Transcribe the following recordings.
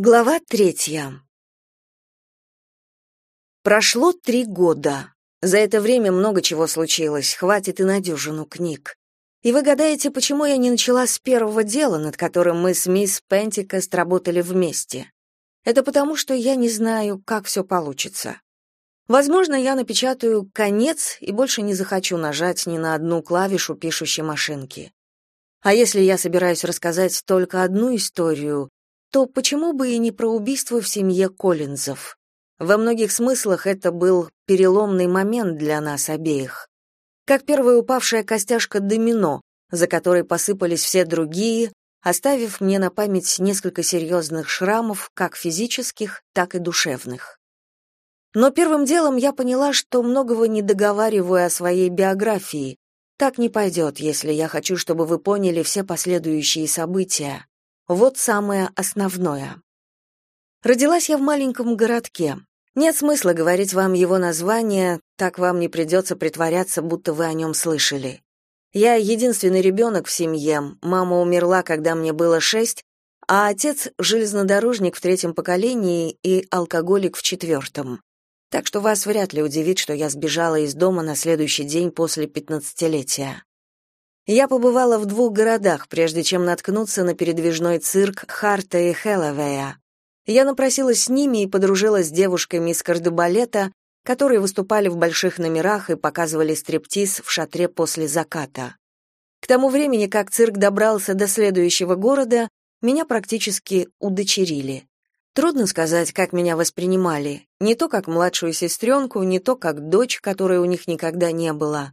Глава третья. Прошло три года. За это время много чего случилось, хватит и на дюжину книг. И вы гадаете, почему я не начала с первого дела, над которым мы с мисс Пентикост работали вместе? Это потому, что я не знаю, как все получится. Возможно, я напечатаю «конец» и больше не захочу нажать ни на одну клавишу пишущей машинки. А если я собираюсь рассказать только одну историю, то почему бы и не про убийство в семье Коллинзов? Во многих смыслах это был переломный момент для нас обеих. Как первая упавшая костяшка домино, за которой посыпались все другие, оставив мне на память несколько серьезных шрамов, как физических, так и душевных. Но первым делом я поняла, что многого не договариваю о своей биографии. Так не пойдет, если я хочу, чтобы вы поняли все последующие события. Вот самое основное. Родилась я в маленьком городке. Нет смысла говорить вам его название, так вам не придется притворяться, будто вы о нем слышали. Я единственный ребенок в семье, мама умерла, когда мне было шесть, а отец — железнодорожник в третьем поколении и алкоголик в четвертом. Так что вас вряд ли удивит, что я сбежала из дома на следующий день после пятнадцатилетия. Я побывала в двух городах, прежде чем наткнуться на передвижной цирк Харта и Хэллоуэя. Я напросилась с ними и подружилась с девушками из кардебалета, которые выступали в больших номерах и показывали стриптиз в шатре после заката. К тому времени, как цирк добрался до следующего города, меня практически удочерили. Трудно сказать, как меня воспринимали. Не то как младшую сестренку, не то как дочь, которой у них никогда не было.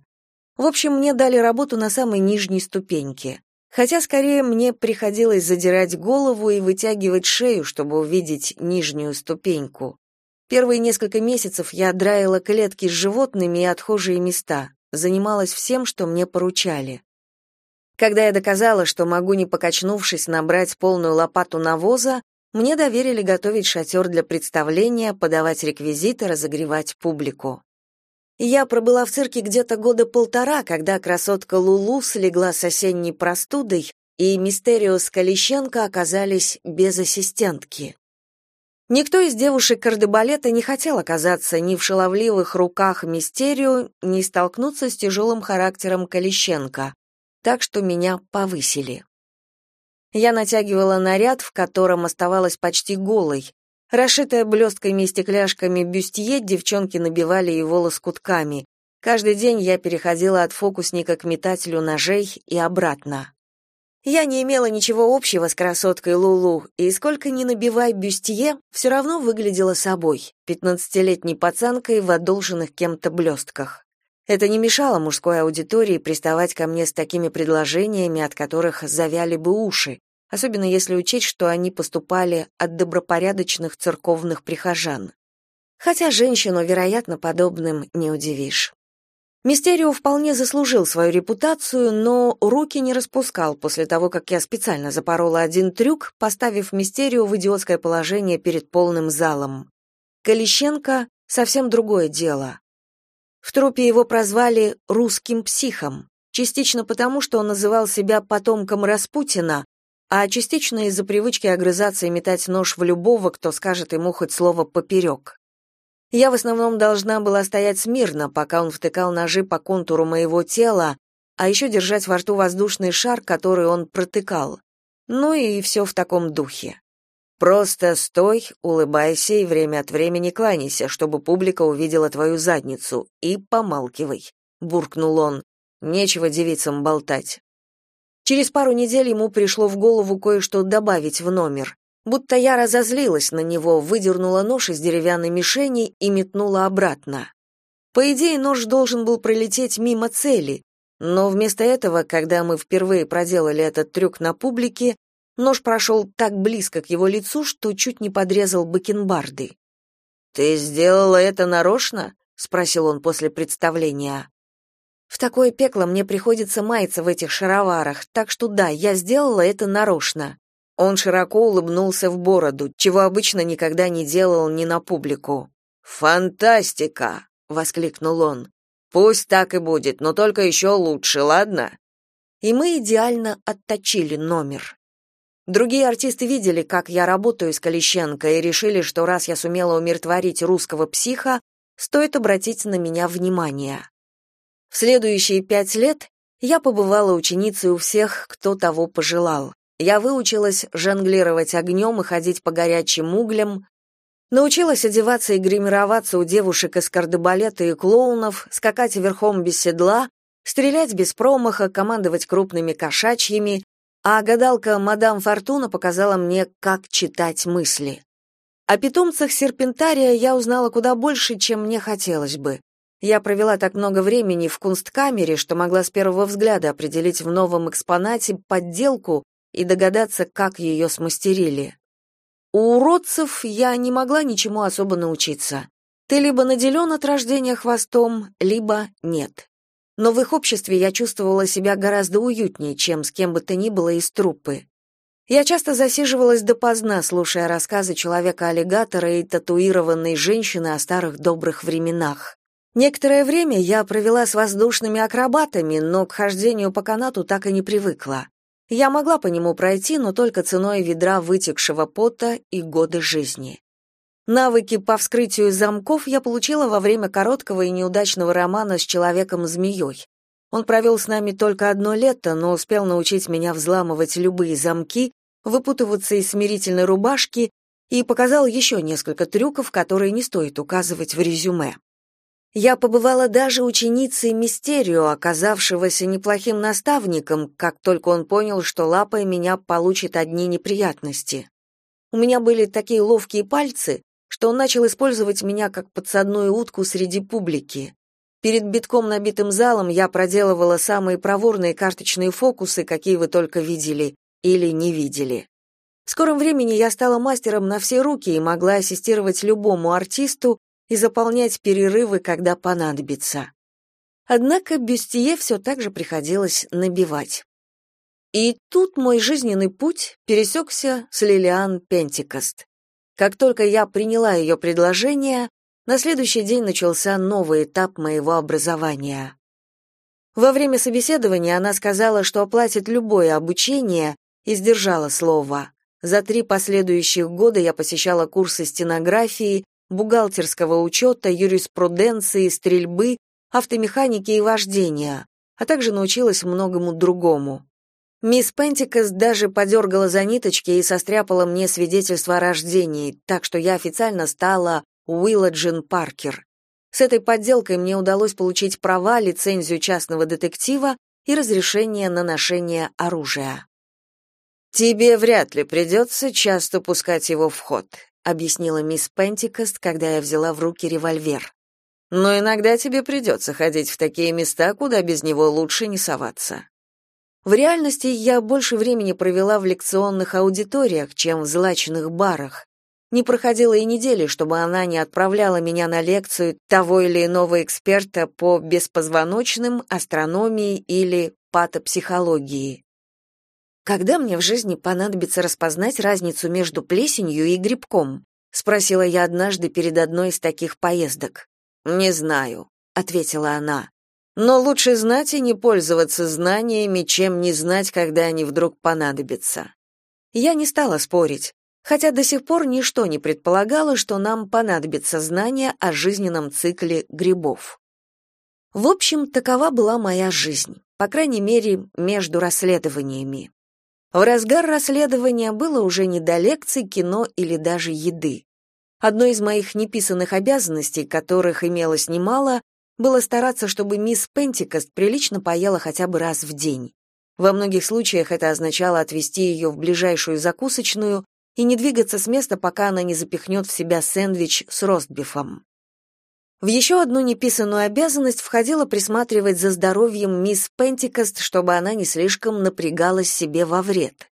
В общем, мне дали работу на самой нижней ступеньке. Хотя скорее мне приходилось задирать голову и вытягивать шею, чтобы увидеть нижнюю ступеньку. Первые несколько месяцев я драила клетки с животными и отхожие места, занималась всем, что мне поручали. Когда я доказала, что могу, не покачнувшись, набрать полную лопату навоза, мне доверили готовить шатер для представления, подавать реквизиты, разогревать публику. Я пробыла в цирке где-то года полтора, когда красотка Лулу слегла с осенней простудой, и Мистерио с Калищенко оказались без ассистентки. Никто из девушек кардебалета не хотел оказаться ни в шаловливых руках Мистерио, ни столкнуться с тяжелым характером Калищенко, так что меня повысили. Я натягивала наряд, в котором оставалась почти голой, Расшитая блестками и стекляшками бюстье девчонки набивали его лоскутками. Каждый день я переходила от фокусника к метателю ножей и обратно. Я не имела ничего общего с красоткой Лулу, и сколько ни набивай бюстье, все равно выглядела собой, пятнадцатилетней пацанкой в одолженных кем-то блестках. Это не мешало мужской аудитории приставать ко мне с такими предложениями, от которых завяли бы уши, особенно если учесть, что они поступали от добропорядочных церковных прихожан. Хотя женщину, вероятно, подобным не удивишь. Мистерио вполне заслужил свою репутацию, но руки не распускал после того, как я специально запорола один трюк, поставив Мистерио в идиотское положение перед полным залом. Калищенко — совсем другое дело. В трупе его прозвали «русским психом», частично потому, что он называл себя потомком Распутина, а частично из-за привычки огрызаться и метать нож в любого, кто скажет ему хоть слово поперек. Я в основном должна была стоять смирно, пока он втыкал ножи по контуру моего тела, а еще держать во рту воздушный шар, который он протыкал. Ну и все в таком духе. Просто стой, улыбайся и время от времени кланяйся, чтобы публика увидела твою задницу, и помалкивай, буркнул он. Нечего девицам болтать. Через пару недель ему пришло в голову кое-что добавить в номер. Будто я разозлилась на него, выдернула нож из деревянной мишени и метнула обратно. По идее, нож должен был пролететь мимо цели, но вместо этого, когда мы впервые проделали этот трюк на публике, нож прошел так близко к его лицу, что чуть не подрезал бакенбарды. «Ты сделала это нарочно?» — спросил он после представления. В такое пекло мне приходится маяться в этих шароварах, так что да, я сделала это нарочно. Он широко улыбнулся в бороду, чего обычно никогда не делал ни на публику. «Фантастика!» — воскликнул он. «Пусть так и будет, но только еще лучше, ладно?» И мы идеально отточили номер. Другие артисты видели, как я работаю с Калищенко, и решили, что раз я сумела умиротворить русского психа, стоит обратить на меня внимание. В следующие пять лет я побывала ученицей у всех, кто того пожелал. Я выучилась жонглировать огнем и ходить по горячим углям, научилась одеваться и гримироваться у девушек из кардебалета и клоунов, скакать верхом без седла, стрелять без промаха, командовать крупными кошачьими, а гадалка мадам Фортуна показала мне, как читать мысли. О питомцах серпентария я узнала куда больше, чем мне хотелось бы. Я провела так много времени в кунсткамере, что могла с первого взгляда определить в новом экспонате подделку и догадаться, как ее смастерили. У уродцев я не могла ничему особо научиться. Ты либо наделен от рождения хвостом, либо нет но в их обществе я чувствовала себя гораздо уютнее, чем с кем бы то ни было из труппы. Я часто засиживалась допоздна, слушая рассказы человека-аллигатора и татуированной женщины о старых добрых временах. Некоторое время я провела с воздушными акробатами, но к хождению по канату так и не привыкла. Я могла по нему пройти, но только ценой ведра вытекшего пота и годы жизни. Навыки по вскрытию замков я получила во время короткого и неудачного романа с человеком-змеей. Он провел с нами только одно лето, но успел научить меня взламывать любые замки, выпутываться из смирительной рубашки и показал еще несколько трюков, которые не стоит указывать в резюме. Я побывала даже ученицей Мистерио, оказавшегося неплохим наставником, как только он понял, что лапой меня получит одни неприятности. У меня были такие ловкие пальцы, что он начал использовать меня как подсадную утку среди публики. Перед битком набитым залом я проделывала самые проворные карточные фокусы, какие вы только видели или не видели. В скором времени я стала мастером на все руки и могла ассистировать любому артисту и заполнять перерывы, когда понадобится. Однако Бюстье все так же приходилось набивать. И тут мой жизненный путь пересекся с Лилиан Пентикост. Как только я приняла ее предложение, на следующий день начался новый этап моего образования. Во время собеседования она сказала, что оплатит любое обучение, и сдержала слово. За три последующих года я посещала курсы стенографии, бухгалтерского учета, юриспруденции, стрельбы, автомеханики и вождения, а также научилась многому другому. Мисс Пентикас даже подергала за ниточки и состряпала мне свидетельство о рождении, так что я официально стала Уилла Паркер. С этой подделкой мне удалось получить права, лицензию частного детектива и разрешение на ношение оружия. «Тебе вряд ли придется часто пускать его в ход», объяснила мисс Пентикост, когда я взяла в руки револьвер. «Но иногда тебе придется ходить в такие места, куда без него лучше не соваться». В реальности я больше времени провела в лекционных аудиториях, чем в злачных барах. Не проходило и недели, чтобы она не отправляла меня на лекцию того или иного эксперта по беспозвоночным, астрономии или патопсихологии. Когда мне в жизни понадобится распознать разницу между плесенью и грибком? спросила я однажды перед одной из таких поездок. Не знаю, ответила она. Но лучше знать и не пользоваться знаниями, чем не знать, когда они вдруг понадобятся. Я не стала спорить, хотя до сих пор ничто не предполагало, что нам понадобится знание о жизненном цикле грибов. В общем, такова была моя жизнь, по крайней мере, между расследованиями. В разгар расследования было уже не до лекций, кино или даже еды. Одной из моих неписанных обязанностей, которых имелось немало, было стараться, чтобы мисс Пентикост прилично поела хотя бы раз в день. Во многих случаях это означало отвезти ее в ближайшую закусочную и не двигаться с места, пока она не запихнет в себя сэндвич с ростбифом. В еще одну неписанную обязанность входило присматривать за здоровьем мисс Пентикост, чтобы она не слишком напрягалась себе во вред.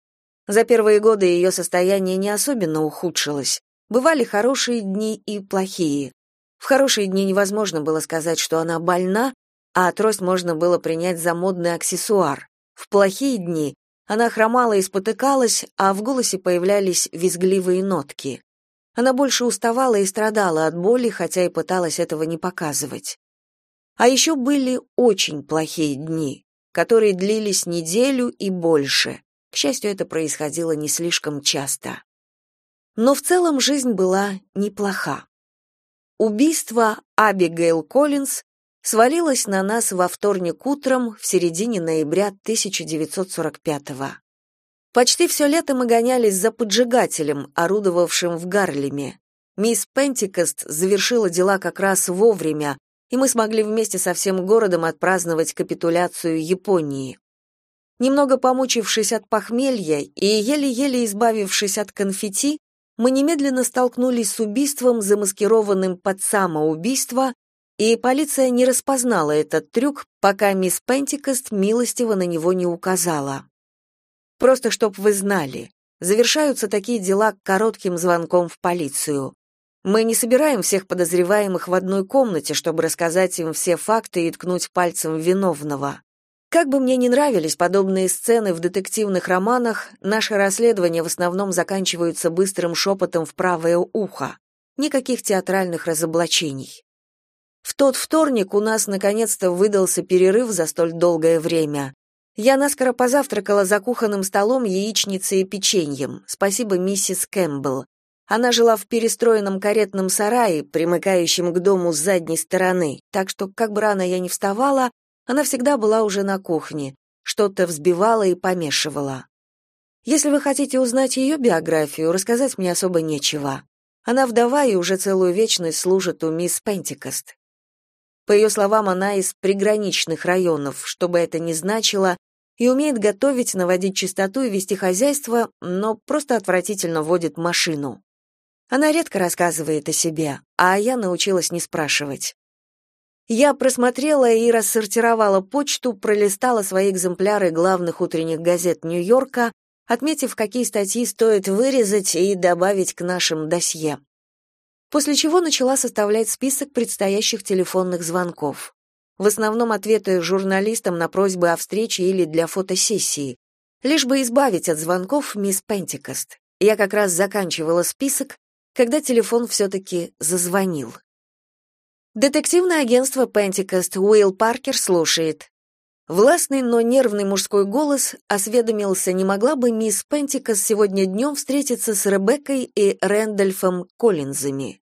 За первые годы ее состояние не особенно ухудшилось. Бывали хорошие дни и плохие. В хорошие дни невозможно было сказать, что она больна, а трость можно было принять за модный аксессуар. В плохие дни она хромала и спотыкалась, а в голосе появлялись визгливые нотки. Она больше уставала и страдала от боли, хотя и пыталась этого не показывать. А еще были очень плохие дни, которые длились неделю и больше. К счастью, это происходило не слишком часто. Но в целом жизнь была неплоха. Убийство Абигейл Коллинз свалилось на нас во вторник утром в середине ноября 1945 -го. Почти все лето мы гонялись за поджигателем, орудовавшим в Гарлеме. Мисс Пентикост завершила дела как раз вовремя, и мы смогли вместе со всем городом отпраздновать капитуляцию Японии. Немного помучившись от похмелья и еле-еле избавившись от конфетти, мы немедленно столкнулись с убийством, замаскированным под самоубийство, и полиция не распознала этот трюк, пока мисс Пентикост милостиво на него не указала. Просто чтоб вы знали, завершаются такие дела коротким звонком в полицию. Мы не собираем всех подозреваемых в одной комнате, чтобы рассказать им все факты и ткнуть пальцем виновного. Как бы мне ни нравились подобные сцены в детективных романах, наши расследования в основном заканчиваются быстрым шепотом в правое ухо. Никаких театральных разоблачений. В тот вторник у нас наконец-то выдался перерыв за столь долгое время. Я наскоро позавтракала за кухонным столом яичницей и печеньем. Спасибо миссис Кэмпбелл. Она жила в перестроенном каретном сарае, примыкающем к дому с задней стороны, так что, как бы рано я ни вставала, она всегда была уже на кухне, что-то взбивала и помешивала. Если вы хотите узнать ее биографию, рассказать мне особо нечего. Она вдова и уже целую вечность служит у мисс Пентикост. По ее словам, она из приграничных районов, что бы это ни значило, и умеет готовить, наводить чистоту и вести хозяйство, но просто отвратительно водит машину. Она редко рассказывает о себе, а я научилась не спрашивать. Я просмотрела и рассортировала почту, пролистала свои экземпляры главных утренних газет Нью-Йорка, отметив, какие статьи стоит вырезать и добавить к нашим досье. После чего начала составлять список предстоящих телефонных звонков. В основном ответы журналистам на просьбы о встрече или для фотосессии, лишь бы избавить от звонков мисс Пентикост. Я как раз заканчивала список, когда телефон все-таки зазвонил. Детективное агентство Пентикост Уилл Паркер слушает. Властный, но нервный мужской голос осведомился, не могла бы мисс Пентикост сегодня днем встретиться с Ребеккой и Рэндольфом Коллинзами.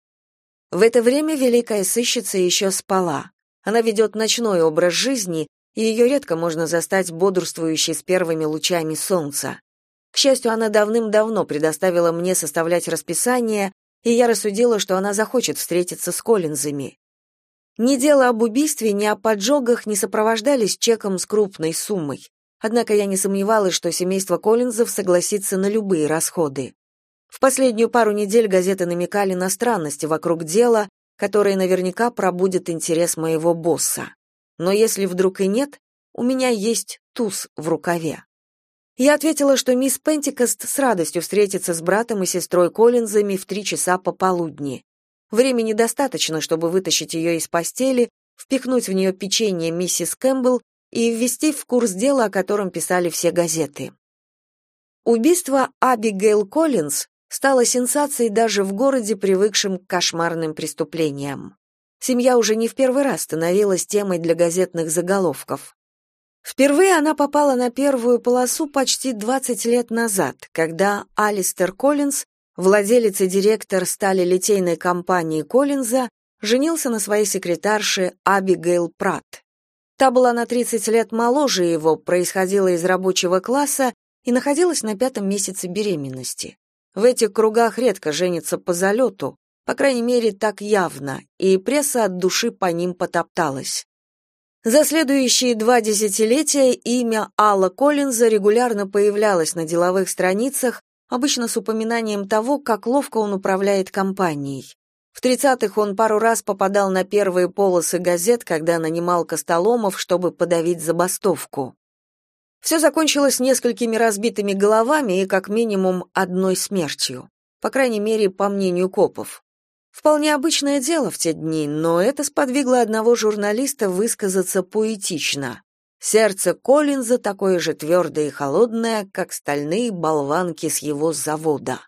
В это время великая сыщица еще спала. Она ведет ночной образ жизни, и ее редко можно застать бодрствующей с первыми лучами солнца. К счастью, она давным-давно предоставила мне составлять расписание, и я рассудила, что она захочет встретиться с Коллинзами. Ни дело об убийстве, ни о поджогах не сопровождались чеком с крупной суммой. Однако я не сомневалась, что семейство Коллинзов согласится на любые расходы. В последнюю пару недель газеты намекали на странности вокруг дела, которые наверняка пробудят интерес моего босса. Но если вдруг и нет, у меня есть туз в рукаве. Я ответила, что мисс Пентикост с радостью встретится с братом и сестрой Коллинзами в три часа пополудни. Времени достаточно, чтобы вытащить ее из постели, впихнуть в нее печенье миссис Кэмпбелл и ввести в курс дела, о котором писали все газеты. Убийство Абигейл Коллинз стало сенсацией даже в городе, привыкшем к кошмарным преступлениям. Семья уже не в первый раз становилась темой для газетных заголовков. Впервые она попала на первую полосу почти 20 лет назад, когда Алистер Коллинз, владелец и директор стали-литейной компании Коллинза, женился на своей секретарше Абигейл Пратт. Та была на 30 лет моложе его, происходила из рабочего класса и находилась на пятом месяце беременности. В этих кругах редко женятся по залету, по крайней мере, так явно, и пресса от души по ним потопталась. За следующие два десятилетия имя Алла Коллинза регулярно появлялось на деловых страницах, обычно с упоминанием того, как ловко он управляет компанией. В 30-х он пару раз попадал на первые полосы газет, когда нанимал костоломов, чтобы подавить забастовку. Все закончилось несколькими разбитыми головами и как минимум одной смертью, по крайней мере, по мнению копов. Вполне обычное дело в те дни, но это сподвигло одного журналиста высказаться поэтично. Сердце Коллинза такое же твердое и холодное, как стальные болванки с его завода.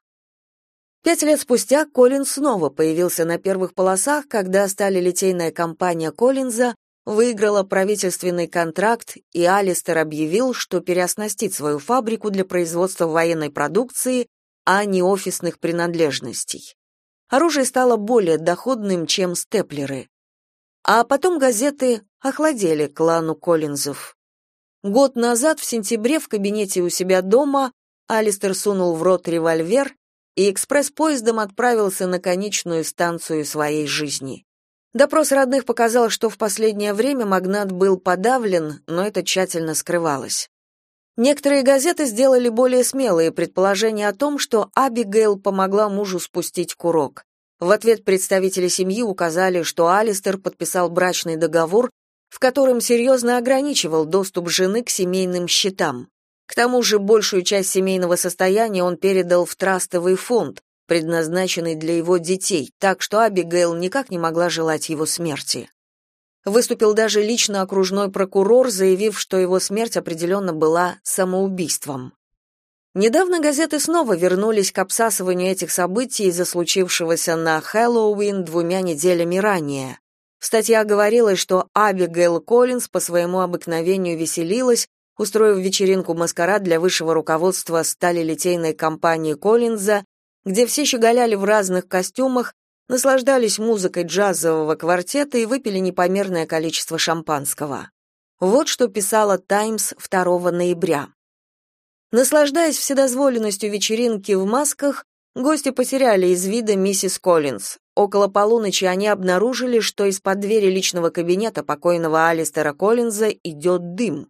Пять лет спустя Коллинз снова появился на первых полосах, когда стали литейная компания Коллинза выиграла правительственный контракт, и Алистер объявил, что переоснастит свою фабрику для производства военной продукции, а не офисных принадлежностей. Оружие стало более доходным, чем степлеры. А потом газеты охладели клану Коллинзов. Год назад, в сентябре, в кабинете у себя дома, Алистер сунул в рот револьвер и экспресс-поездом отправился на конечную станцию своей жизни. Допрос родных показал, что в последнее время магнат был подавлен, но это тщательно скрывалось. Некоторые газеты сделали более смелые предположения о том, что Абигейл помогла мужу спустить курок. В ответ представители семьи указали, что Алистер подписал брачный договор, в котором серьезно ограничивал доступ жены к семейным счетам. К тому же большую часть семейного состояния он передал в трастовый фонд, предназначенный для его детей, так что Абигейл никак не могла желать его смерти. Выступил даже лично окружной прокурор, заявив, что его смерть определенно была самоубийством. Недавно газеты снова вернулись к обсасыванию этих событий из-за случившегося на Хэллоуин двумя неделями ранее. В статьях говорилось, что Абигейл Коллинз по своему обыкновению веселилась, устроив вечеринку-маскарад для высшего руководства сталелитейной компании Коллинза, где все щеголяли в разных костюмах, наслаждались музыкой джазового квартета и выпили непомерное количество шампанского. Вот что писала «Таймс» 2 ноября. Наслаждаясь вседозволенностью вечеринки в масках, гости потеряли из вида миссис Коллинз. Около полуночи они обнаружили, что из-под двери личного кабинета покойного Алистера Коллинза идет дым.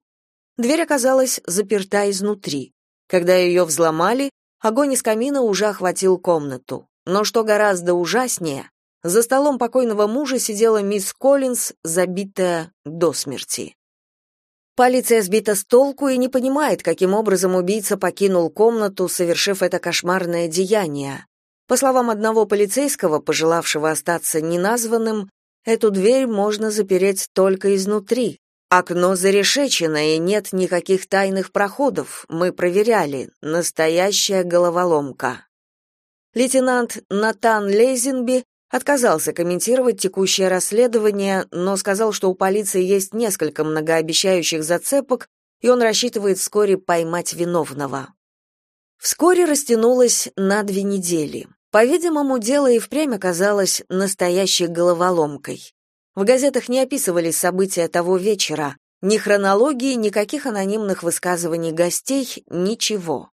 Дверь оказалась заперта изнутри. Когда ее взломали, огонь из камина уже охватил комнату. Но что гораздо ужаснее, за столом покойного мужа сидела мисс Коллинз, забитая до смерти. Полиция сбита с толку и не понимает, каким образом убийца покинул комнату, совершив это кошмарное деяние. По словам одного полицейского, пожелавшего остаться неназванным, эту дверь можно запереть только изнутри, Окно зарешечено, и нет никаких тайных проходов. Мы проверяли. Настоящая головоломка. Лейтенант Натан Лейзенби отказался комментировать текущее расследование, но сказал, что у полиции есть несколько многообещающих зацепок, и он рассчитывает вскоре поймать виновного. Вскоре растянулось на две недели. По-видимому, дело и впрямь оказалось настоящей головоломкой. В газетах не описывались события того вечера, ни хронологии, никаких анонимных высказываний гостей, ничего.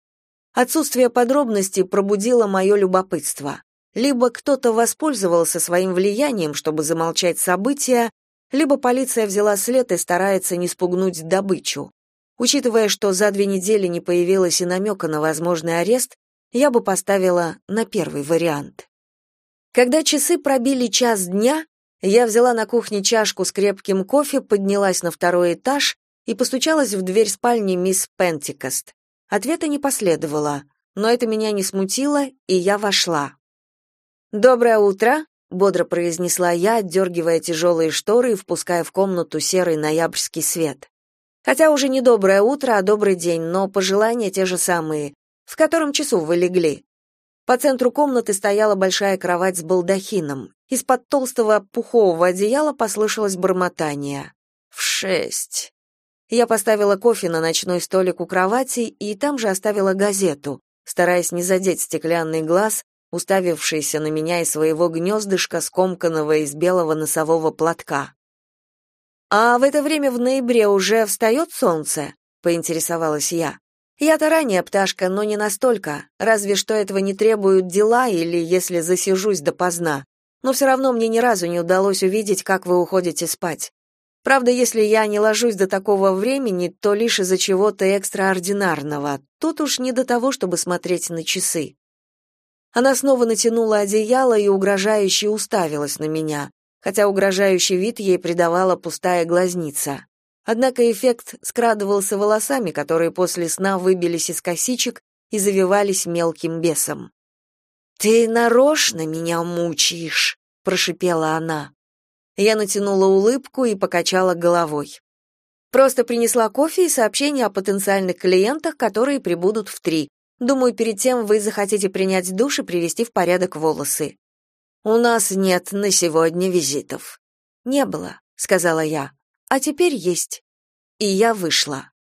Отсутствие подробностей пробудило мое любопытство. Либо кто-то воспользовался своим влиянием, чтобы замолчать события, либо полиция взяла след и старается не спугнуть добычу. Учитывая, что за две недели не появилось и намека на возможный арест, я бы поставила на первый вариант. Когда часы пробили час дня, я взяла на кухне чашку с крепким кофе, поднялась на второй этаж и постучалась в дверь спальни мисс Пентикост. Ответа не последовало, но это меня не смутило, и я вошла. «Доброе утро», — бодро произнесла я, отдергивая тяжелые шторы и впуская в комнату серый ноябрьский свет. Хотя уже не доброе утро, а добрый день, но пожелания те же самые. В котором часу вы легли? По центру комнаты стояла большая кровать с балдахином. Из-под толстого пухового одеяла послышалось бормотание. «В шесть». Я поставила кофе на ночной столик у кровати и там же оставила газету, стараясь не задеть стеклянный глаз, уставившийся на меня из своего гнездышка, скомканного из белого носового платка. «А в это время в ноябре уже встает солнце?» — поинтересовалась я. Я-то ранняя пташка, но не настолько, разве что этого не требуют дела или если засижусь допоздна. Но все равно мне ни разу не удалось увидеть, как вы уходите спать. Правда, если я не ложусь до такого времени, то лишь из-за чего-то экстраординарного. Тут уж не до того, чтобы смотреть на часы. Она снова натянула одеяло и угрожающе уставилась на меня, хотя угрожающий вид ей придавала пустая глазница. Однако эффект скрадывался волосами, которые после сна выбились из косичек и завивались мелким бесом. «Ты нарочно меня мучаешь», — прошипела она. Я натянула улыбку и покачала головой. Просто принесла кофе и сообщение о потенциальных клиентах, которые прибудут в три. Думаю, перед тем вы захотите принять душ и привести в порядок волосы. У нас нет на сегодня визитов. Не было, сказала я. А теперь есть. И я вышла.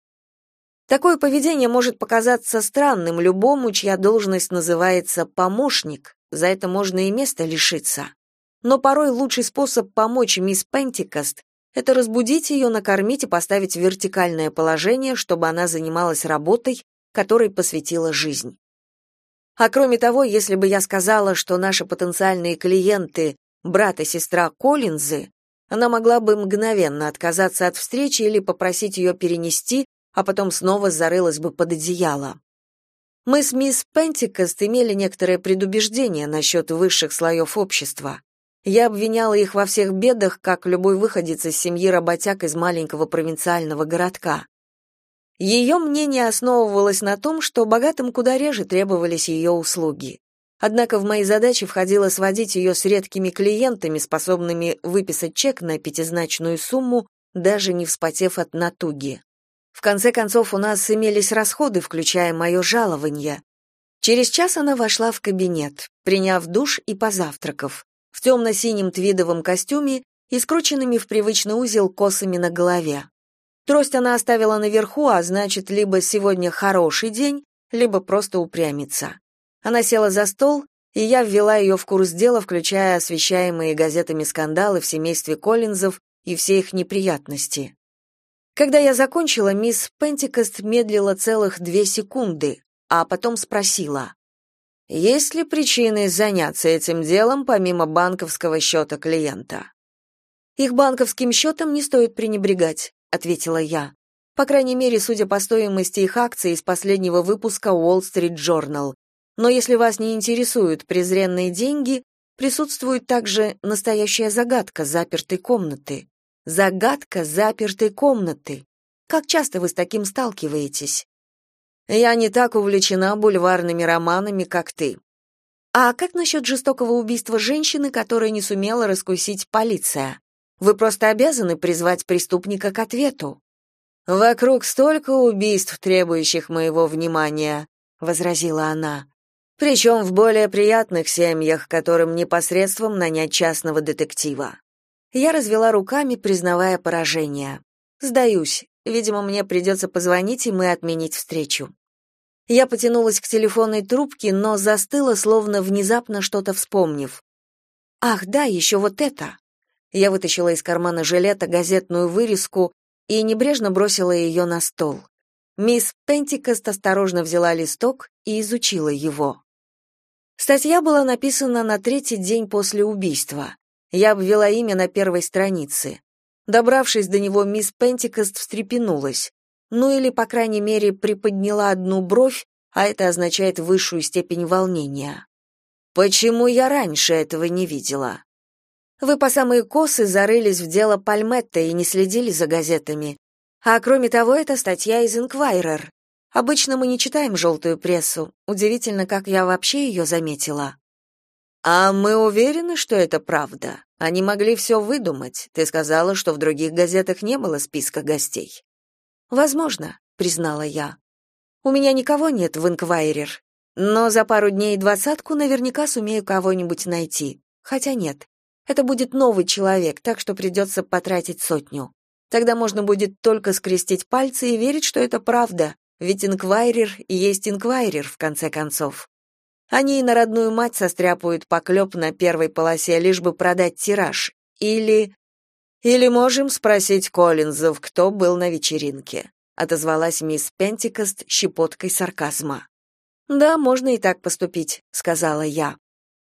Такое поведение может показаться странным любому, чья должность называется помощник, за это можно и место лишиться. Но порой лучший способ помочь мисс Пентикост — это разбудить ее, накормить и поставить в вертикальное положение, чтобы она занималась работой, которой посвятила жизнь. А кроме того, если бы я сказала, что наши потенциальные клиенты — брат и сестра Коллинзы, она могла бы мгновенно отказаться от встречи или попросить ее перенести, а потом снова зарылась бы под одеяло. Мы с мисс Пентикост имели некоторое предубеждение насчет высших слоев общества. Я обвиняла их во всех бедах, как любой выходец из семьи работяг из маленького провинциального городка. Ее мнение основывалось на том, что богатым куда реже требовались ее услуги. Однако в мои задачи входило сводить ее с редкими клиентами, способными выписать чек на пятизначную сумму, даже не вспотев от натуги. В конце концов, у нас имелись расходы, включая мое жалование. Через час она вошла в кабинет, приняв душ и позавтракав, в темно-синем твидовом костюме и скрученными в привычный узел косами на голове. Трость она оставила наверху, а значит, либо сегодня хороший день, либо просто упрямится. Она села за стол, и я ввела ее в курс дела, включая освещаемые газетами скандалы в семействе Коллинзов и все их неприятности. Когда я закончила, мисс Пентикост медлила целых две секунды, а потом спросила, «Есть ли причины заняться этим делом помимо банковского счета клиента?» «Их банковским счетом не стоит пренебрегать», — ответила я. «По крайней мере, судя по стоимости их акций из последнего выпуска Wall Street Journal. Но если вас не интересуют презренные деньги, присутствует также настоящая загадка запертой комнаты. Загадка запертой комнаты. Как часто вы с таким сталкиваетесь? Я не так увлечена бульварными романами, как ты. А как насчет жестокого убийства женщины, которое не сумела раскусить полиция? Вы просто обязаны призвать преступника к ответу. Вокруг столько убийств, требующих моего внимания, возразила она. Причем в более приятных семьях, которым непосредством нанять частного детектива. Я развела руками, признавая поражение. Сдаюсь. Видимо, мне придется позвонить, и мы отменить встречу. Я потянулась к телефонной трубке, но застыла, словно внезапно что-то вспомнив. Ах, да, еще вот это. Я вытащила из кармана жилета газетную вырезку и небрежно бросила ее на стол. Мисс Пентикост осторожно взяла листок и изучила его. Статья была написана на третий день после убийства. Я обвела имя на первой странице. Добравшись до него, мисс Пентикост встрепенулась. Ну или, по крайней мере, приподняла одну бровь, а это означает высшую степень волнения. «Почему я раньше этого не видела?» «Вы по самые косы зарылись в дело Пальметта и не следили за газетами. А кроме того, это статья из Инквайрер. Обычно мы не читаем желтую прессу. Удивительно, как я вообще ее заметила». А мы уверены, что это правда. Они могли все выдумать. Ты сказала, что в других газетах не было списка гостей. Возможно, признала я. У меня никого нет в Инквайрер, но за пару дней двадцатку наверняка сумею кого-нибудь найти. Хотя нет. Это будет новый человек, так что придется потратить сотню. Тогда можно будет только скрестить пальцы и верить, что это правда, ведь инквайрер и есть инквайрер в конце концов. Они и на родную мать состряпают поклеп на первой полосе, лишь бы продать тираж. Или... Или можем спросить Коллинзов, кто был на вечеринке, отозвалась мисс Пентикост щепоткой сарказма. Да, можно и так поступить, сказала я.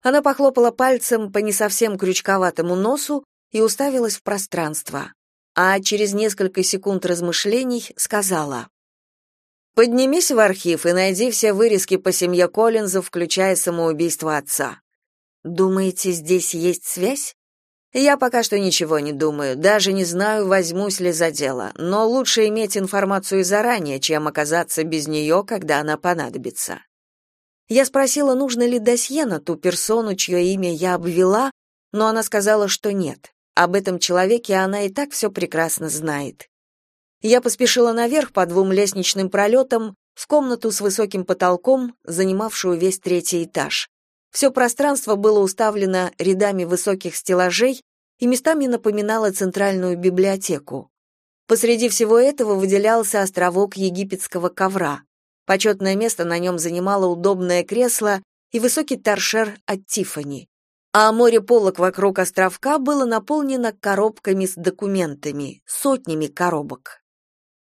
Она похлопала пальцем по не совсем крючковатому носу и уставилась в пространство. А через несколько секунд размышлений сказала: Поднимись в архив и найди все вырезки по семье Коллинзов, включая самоубийство отца. Думаете, здесь есть связь? Я пока что ничего не думаю, даже не знаю, возьмусь ли за дело, но лучше иметь информацию заранее, чем оказаться без нее, когда она понадобится. Я спросила, нужно ли досье на ту персону, чье имя я обвела, но она сказала, что нет. Об этом человеке она и так все прекрасно знает. Я поспешила наверх по двум лестничным пролетам в комнату с высоким потолком, занимавшую весь третий этаж. Все пространство было уставлено рядами высоких стеллажей и местами напоминало центральную библиотеку. Посреди всего этого выделялся островок египетского ковра. Почетное место на нем занимало удобное кресло и высокий торшер от Тиффани. А море полок вокруг островка было наполнено коробками с документами, сотнями коробок.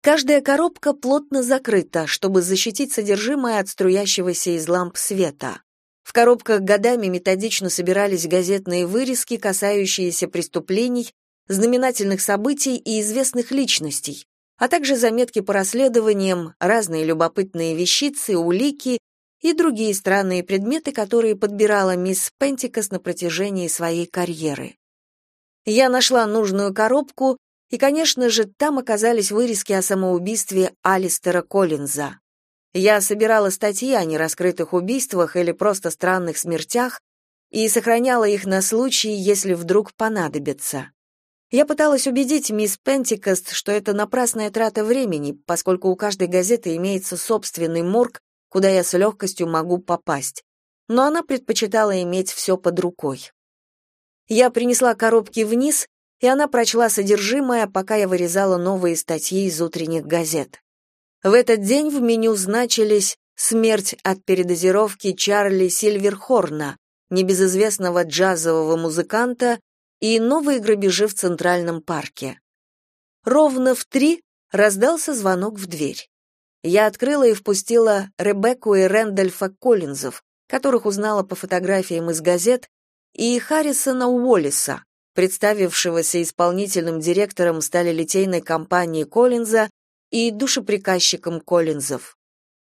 Каждая коробка плотно закрыта, чтобы защитить содержимое от струящегося из ламп света. В коробках годами методично собирались газетные вырезки, касающиеся преступлений, знаменательных событий и известных личностей, а также заметки по расследованиям, разные любопытные вещицы, улики и другие странные предметы, которые подбирала мисс Пентикос на протяжении своей карьеры. Я нашла нужную коробку и, конечно же, там оказались вырезки о самоубийстве Алистера Коллинза. Я собирала статьи о нераскрытых убийствах или просто странных смертях и сохраняла их на случай, если вдруг понадобится. Я пыталась убедить мисс Пентикост, что это напрасная трата времени, поскольку у каждой газеты имеется собственный морг, куда я с легкостью могу попасть. Но она предпочитала иметь все под рукой. Я принесла коробки вниз и она прочла содержимое, пока я вырезала новые статьи из утренних газет. В этот день в меню значились «Смерть от передозировки Чарли Сильверхорна», небезызвестного джазового музыканта, и новые грабежи в Центральном парке. Ровно в три раздался звонок в дверь. Я открыла и впустила Ребекку и Рэндольфа Коллинзов, которых узнала по фотографиям из газет, и Харрисона Уоллиса, представившегося исполнительным директором сталелитейной компании Коллинза и душеприказчиком Коллинзов.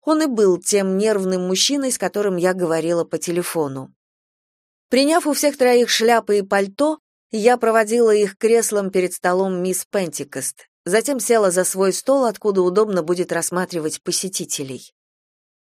Он и был тем нервным мужчиной, с которым я говорила по телефону. Приняв у всех троих шляпы и пальто, я проводила их креслом перед столом мисс Пентикост, затем села за свой стол, откуда удобно будет рассматривать посетителей.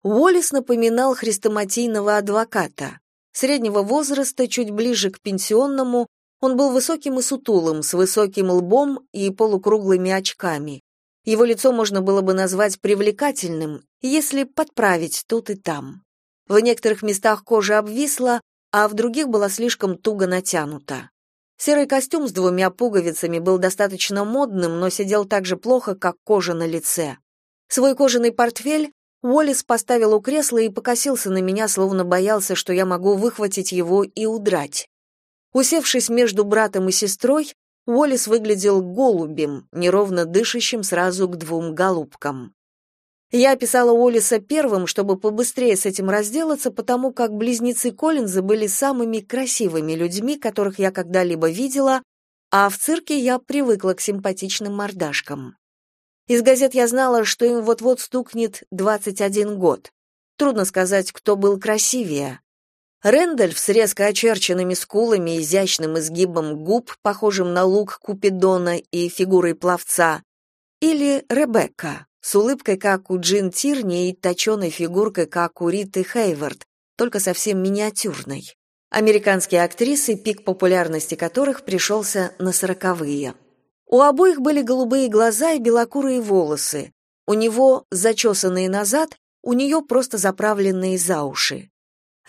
Уоллес напоминал хрестоматийного адвоката, среднего возраста, чуть ближе к пенсионному, он был высоким и сутулым, с высоким лбом и полукруглыми очками. Его лицо можно было бы назвать привлекательным, если подправить тут и там. В некоторых местах кожа обвисла, а в других была слишком туго натянута. Серый костюм с двумя пуговицами был достаточно модным, но сидел так же плохо, как кожа на лице. Свой кожаный портфель Уоллес поставил у кресла и покосился на меня, словно боялся, что я могу выхватить его и удрать. Усевшись между братом и сестрой, Уоллес выглядел голубем, неровно дышащим сразу к двум голубкам. Я описала Уоллеса первым, чтобы побыстрее с этим разделаться, потому как близнецы Коллинза были самыми красивыми людьми, которых я когда-либо видела, а в цирке я привыкла к симпатичным мордашкам. Из газет я знала, что им вот-вот стукнет 21 год. Трудно сказать, кто был красивее. Рэндальф с резко очерченными скулами, изящным изгибом губ, похожим на лук Купидона и фигурой пловца, или Ребекка, с улыбкой, как у Джин Тирни, и точеной фигуркой, как у Риты Хейвард, только совсем миниатюрной. Американские актрисы, пик популярности которых пришелся на сороковые. У обоих были голубые глаза и белокурые волосы. У него зачесанные назад, у нее просто заправленные за уши.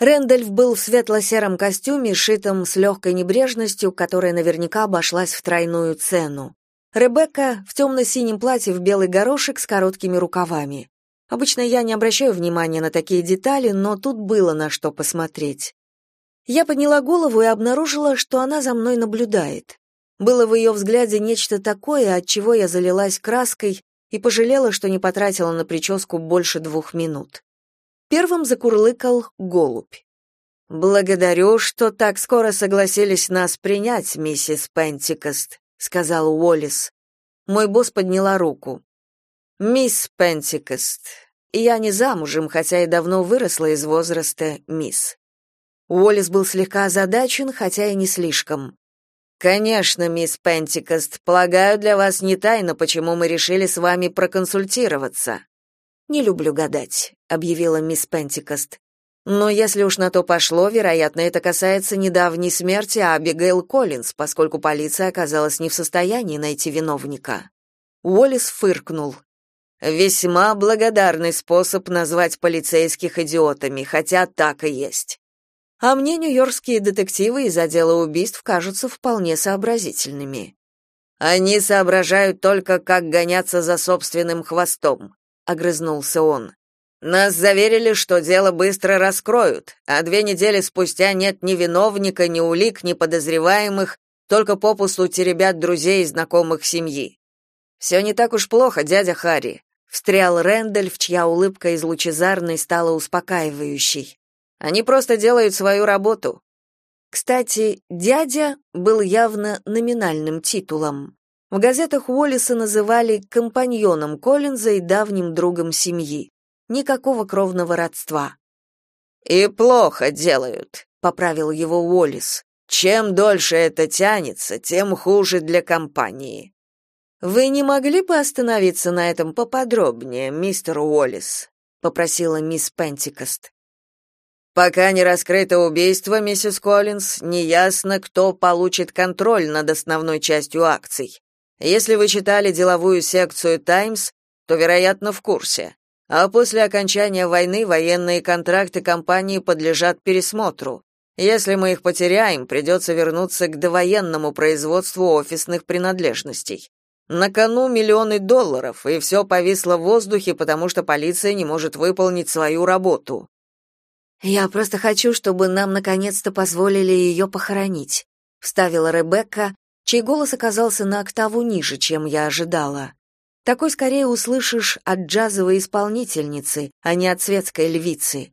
Рэндальф был в светло-сером костюме, шитом с легкой небрежностью, которая наверняка обошлась в тройную цену. Ребекка в темно-синем платье в белый горошек с короткими рукавами. Обычно я не обращаю внимания на такие детали, но тут было на что посмотреть. Я подняла голову и обнаружила, что она за мной наблюдает. Было в ее взгляде нечто такое, от чего я залилась краской и пожалела, что не потратила на прическу больше двух минут. Первым закурлыкал голубь. «Благодарю, что так скоро согласились нас принять, миссис Пентикост», — сказал Уоллес. Мой босс подняла руку. «Мисс Пентикост, я не замужем, хотя и давно выросла из возраста мисс». Уоллес был слегка озадачен, хотя и не слишком. «Конечно, мисс Пентикост, полагаю, для вас не тайна, почему мы решили с вами проконсультироваться». «Не люблю гадать», — объявила мисс Пентикост. «Но если уж на то пошло, вероятно, это касается недавней смерти Абигейл Коллинз, поскольку полиция оказалась не в состоянии найти виновника». Уоллес фыркнул. «Весьма благодарный способ назвать полицейских идиотами, хотя так и есть. А мне нью-йоркские детективы из отдела убийств кажутся вполне сообразительными». Они соображают только, как гоняться за собственным хвостом, огрызнулся он. Нас заверили, что дело быстро раскроют, а две недели спустя нет ни виновника, ни улик, ни подозреваемых, только попусту теребят друзей и знакомых семьи. «Все не так уж плохо, дядя Харри, встрял Рэндальф, чья улыбка из лучезарной стала успокаивающей. Они просто делают свою работу. Кстати, дядя был явно номинальным титулом. В газетах Уоллиса называли компаньоном Коллинза и давним другом семьи. Никакого кровного родства. «И плохо делают», — поправил его Уоллис. «Чем дольше это тянется, тем хуже для компании». «Вы не могли бы остановиться на этом поподробнее, мистер Уоллис?» — попросила мисс Пентикост. Пока не раскрыто убийство, миссис Коллинз, неясно, кто получит контроль над основной частью акций. Если вы читали деловую секцию Times, то, вероятно, в курсе. А после окончания войны военные контракты компании подлежат пересмотру. Если мы их потеряем, придется вернуться к довоенному производству офисных принадлежностей. На кону миллионы долларов, и все повисло в воздухе, потому что полиция не может выполнить свою работу. Я просто хочу, чтобы нам наконец-то позволили ее похоронить, вставила Ребекка, чей голос оказался на октаву ниже, чем я ожидала. Такой скорее услышишь от джазовой исполнительницы, а не от светской львицы.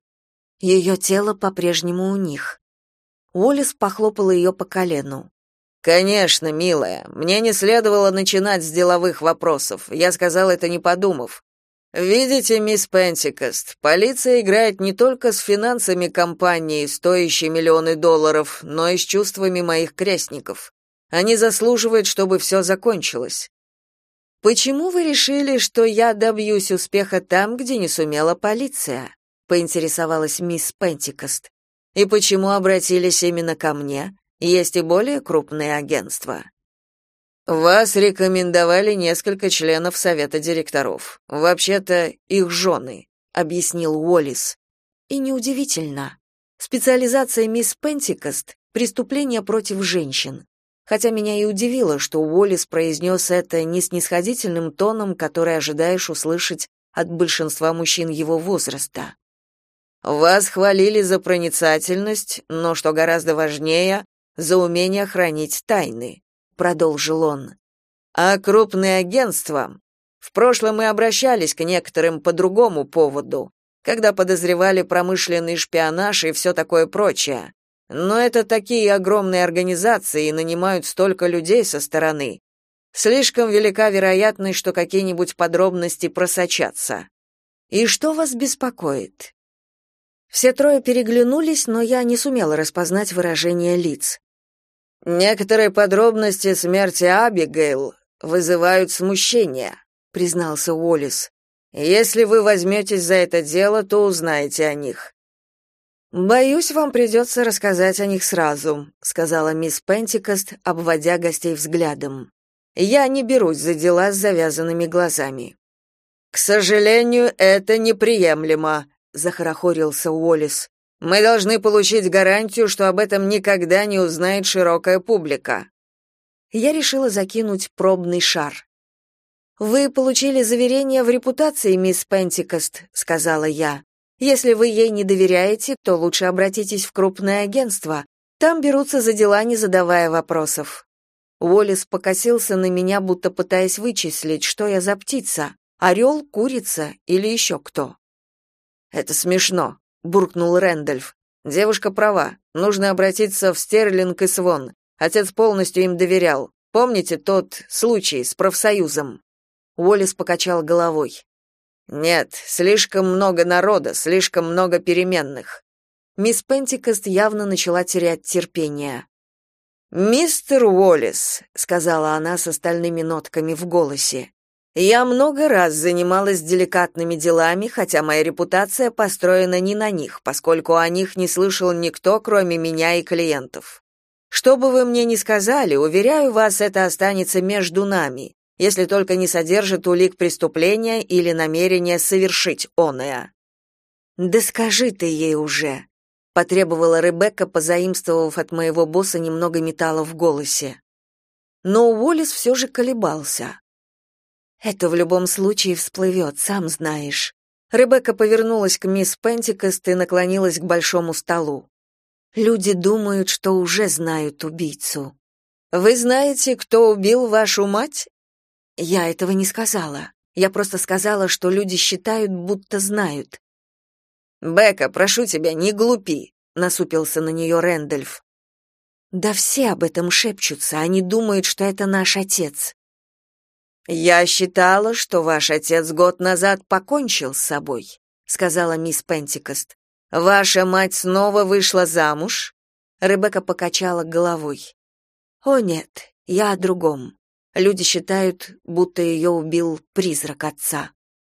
Ее тело по-прежнему у них. Уоллес похлопала ее по колену. Конечно, милая. Мне не следовало начинать с деловых вопросов. Я сказал это не подумав. Видите, мисс Пентикост, полиция играет не только с финансами компании, стоящей миллионы долларов, но и с чувствами моих крестников. Они заслуживают, чтобы все закончилось. Почему вы решили, что я добьюсь успеха там, где не сумела полиция? поинтересовалась мисс Пентикост. И почему обратились именно ко мне? Есть и более крупные агентства. Вас рекомендовали несколько членов совета директоров. Вообще-то их жены», — объяснил Уоллис. И неудивительно. Специализация мисс Пентикост преступления против женщин. Хотя меня и удивило, что Уоллис произнес это не снисходительным тоном, который ожидаешь услышать от большинства мужчин его возраста. Вас хвалили за проницательность, но что гораздо важнее, за умение хранить тайны продолжил он. А крупные агентства? В прошлом мы обращались к некоторым по другому поводу, когда подозревали промышленный шпионаж и все такое прочее. Но это такие огромные организации и нанимают столько людей со стороны. Слишком велика вероятность, что какие-нибудь подробности просочатся. И что вас беспокоит? Все трое переглянулись, но я не сумела распознать выражение лиц. Некоторые подробности смерти Абигейл вызывают смущение, признался Уоллес. Если вы возьметесь за это дело, то узнаете о них. Боюсь, вам придется рассказать о них сразу, сказала мисс Пентикост, обводя гостей взглядом. Я не берусь за дела с завязанными глазами. К сожалению, это неприемлемо, захорохорился Уоллес. Мы должны получить гарантию, что об этом никогда не узнает широкая публика. Я решила закинуть пробный шар. Вы получили заверение в репутации, мисс Пентикост, сказала я. Если вы ей не доверяете, то лучше обратитесь в крупное агентство. Там берутся за дела, не задавая вопросов. Уоллес покосился на меня, будто пытаясь вычислить, что я за птица: орел, курица или еще кто. Это смешно, буркнул Рэндольф. Девушка права. Нужно обратиться в Стерлинг и Свон. Отец полностью им доверял. Помните тот случай с профсоюзом? Уоллес покачал головой. Нет, слишком много народа, слишком много переменных. Мисс Пентикост явно начала терять терпение. «Мистер Уоллес», — сказала она с остальными нотками в голосе, я много раз занималась деликатными делами, хотя моя репутация построена не на них, поскольку о них не слышал никто, кроме меня и клиентов. Что бы вы мне ни сказали, уверяю вас, это останется между нами, если только не содержит улик преступления или намерения совершить оное. Да скажи ты ей уже, потребовала Ребекка, позаимствовав от моего босса немного металла в голосе. но Уоллес все же колебался. «Это в любом случае всплывет, сам знаешь». Ребекка повернулась к мисс Пентикост и наклонилась к большому столу. «Люди думают, что уже знают убийцу». «Вы знаете, кто убил вашу мать?» «Я этого не сказала. Я просто сказала, что люди считают, будто знают». «Бекка, прошу тебя, не глупи», — насупился на нее Рэндольф. «Да все об этом шепчутся, они думают, что это наш отец». «Я считала, что ваш отец год назад покончил с собой», — сказала мисс Пентикост. «Ваша мать снова вышла замуж?» Ребекка покачала головой. «О нет, я о другом. Люди считают, будто ее убил призрак отца».